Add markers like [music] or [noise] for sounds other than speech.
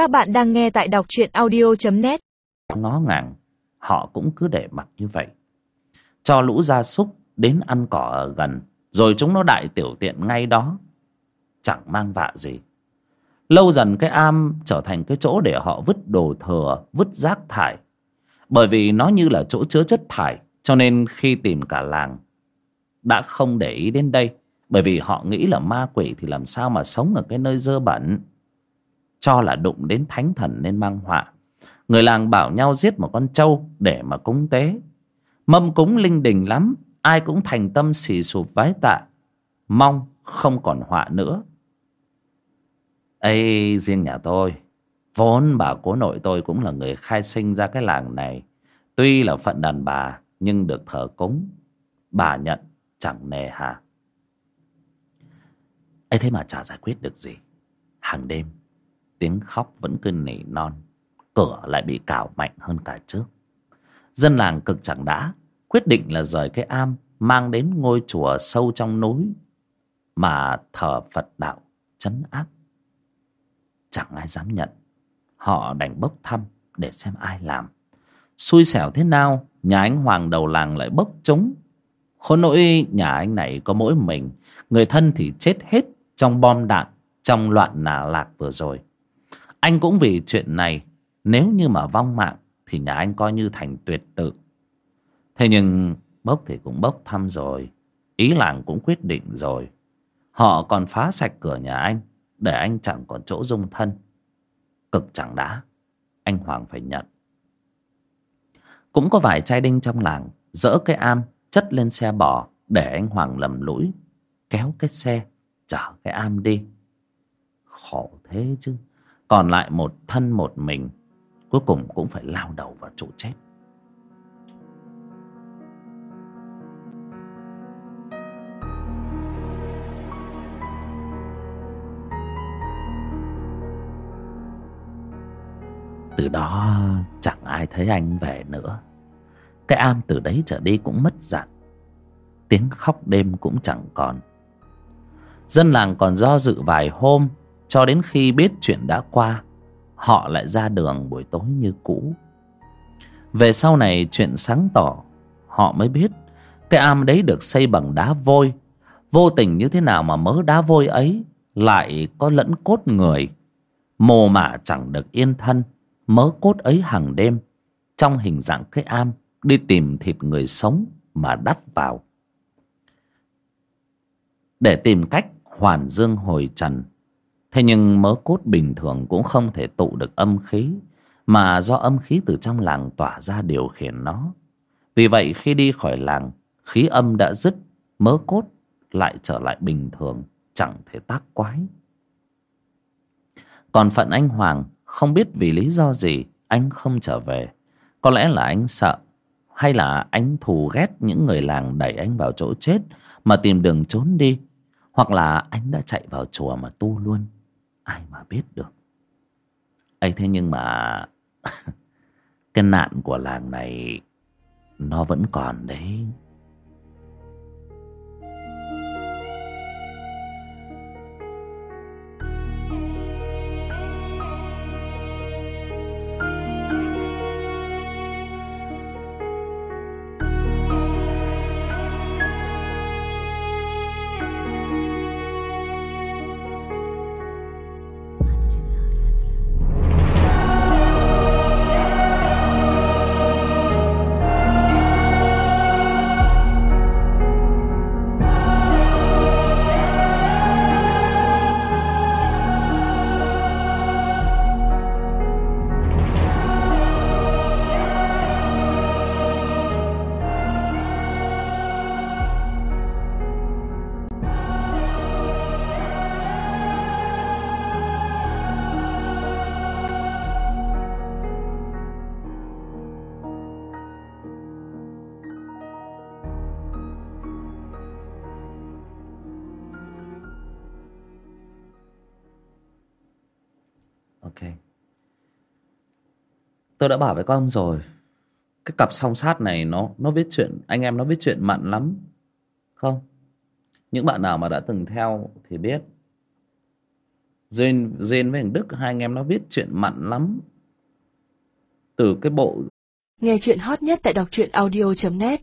Các bạn đang nghe tại đọc truyện audio.net ngó ngàng, họ cũng cứ để mặc như vậy. Cho lũ gia súc đến ăn cỏ ở gần, rồi chúng nó đại tiểu tiện ngay đó. Chẳng mang vạ gì. Lâu dần cái am trở thành cái chỗ để họ vứt đồ thừa, vứt rác thải. Bởi vì nó như là chỗ chứa chất thải, cho nên khi tìm cả làng, đã không để ý đến đây. Bởi vì họ nghĩ là ma quỷ thì làm sao mà sống ở cái nơi dơ bẩn cho là đụng đến thánh thần nên mang họa. Người làng bảo nhau giết một con trâu để mà cúng tế. Mâm cúng linh đình lắm, ai cũng thành tâm xì sụp vái tạ. Mong không còn họa nữa. Ấy riêng nhà tôi, vốn bà cố nội tôi cũng là người khai sinh ra cái làng này. Tuy là phận đàn bà, nhưng được thờ cúng. Bà nhận, chẳng nề hà. Ấy thế mà chả giải quyết được gì. Hàng đêm tiếng khóc vẫn cứ nỉ non, cửa lại bị cào mạnh hơn cả trước. Dân làng cực chẳng đã, quyết định là rời cái am, mang đến ngôi chùa sâu trong núi mà thờ phật đạo chấn áp. Chẳng ai dám nhận, họ đành bốc thăm để xem ai làm. Xui xẻo thế nào, nhà anh hoàng đầu làng lại bốc chúng. Khốn nỗi nhà anh này có mỗi mình, người thân thì chết hết trong bom đạn trong loạn nà lạc vừa rồi anh cũng vì chuyện này, nếu như mà vong mạng thì nhà anh coi như thành tuyệt tự. Thế nhưng bốc thì cũng bốc thăm rồi, ý làng cũng quyết định rồi. Họ còn phá sạch cửa nhà anh, để anh chẳng còn chỗ dung thân. Cực chẳng đã, anh hoàng phải nhận. Cũng có vài trai đinh trong làng dỡ cái am, chất lên xe bò, để anh hoàng lầm lũi, kéo cái xe, chở cái am đi. Khổ thế chứ còn lại một thân một mình, cuối cùng cũng phải lao đầu vào chỗ chết. Từ đó chẳng ai thấy anh về nữa. Cái am từ đấy trở đi cũng mất dặn tiếng khóc đêm cũng chẳng còn. Dân làng còn do dự vài hôm cho đến khi biết chuyện đã qua, họ lại ra đường buổi tối như cũ. Về sau này chuyện sáng tỏ, họ mới biết cái am đấy được xây bằng đá vôi. Vô tình như thế nào mà mớ đá vôi ấy lại có lẫn cốt người. Mồ mả chẳng được yên thân, mớ cốt ấy hàng đêm. Trong hình dạng cái am, đi tìm thịt người sống mà đắp vào. Để tìm cách hoàn dương hồi trần thế nhưng mớ cốt bình thường cũng không thể tụ được âm khí, mà do âm khí từ trong làng tỏa ra điều khiển nó. Vì vậy khi đi khỏi làng, khí âm đã dứt, mớ cốt lại trở lại bình thường, chẳng thể tác quái. Còn phận anh hoàng không biết vì lý do gì anh không trở về. Có lẽ là anh sợ, hay là anh thù ghét những người làng đẩy anh vào chỗ chết mà tìm đường trốn đi, hoặc là anh đã chạy vào chùa mà tu luôn ai mà biết được. Ấy, thế nhưng mà [laughs] cái nạn của làng này nó vẫn còn đấy. Ok. Tôi đã bảo với các ông rồi. Cái cặp song sát này nó nó biết chuyện, anh em nó biết chuyện mặn lắm. Không? Những bạn nào mà đã từng theo thì biết. Duyên duyên với thằng đức, hai anh em nó biết chuyện mặn lắm. Từ cái bộ Nghe chuyện hot nhất tại đọc truyện audio.net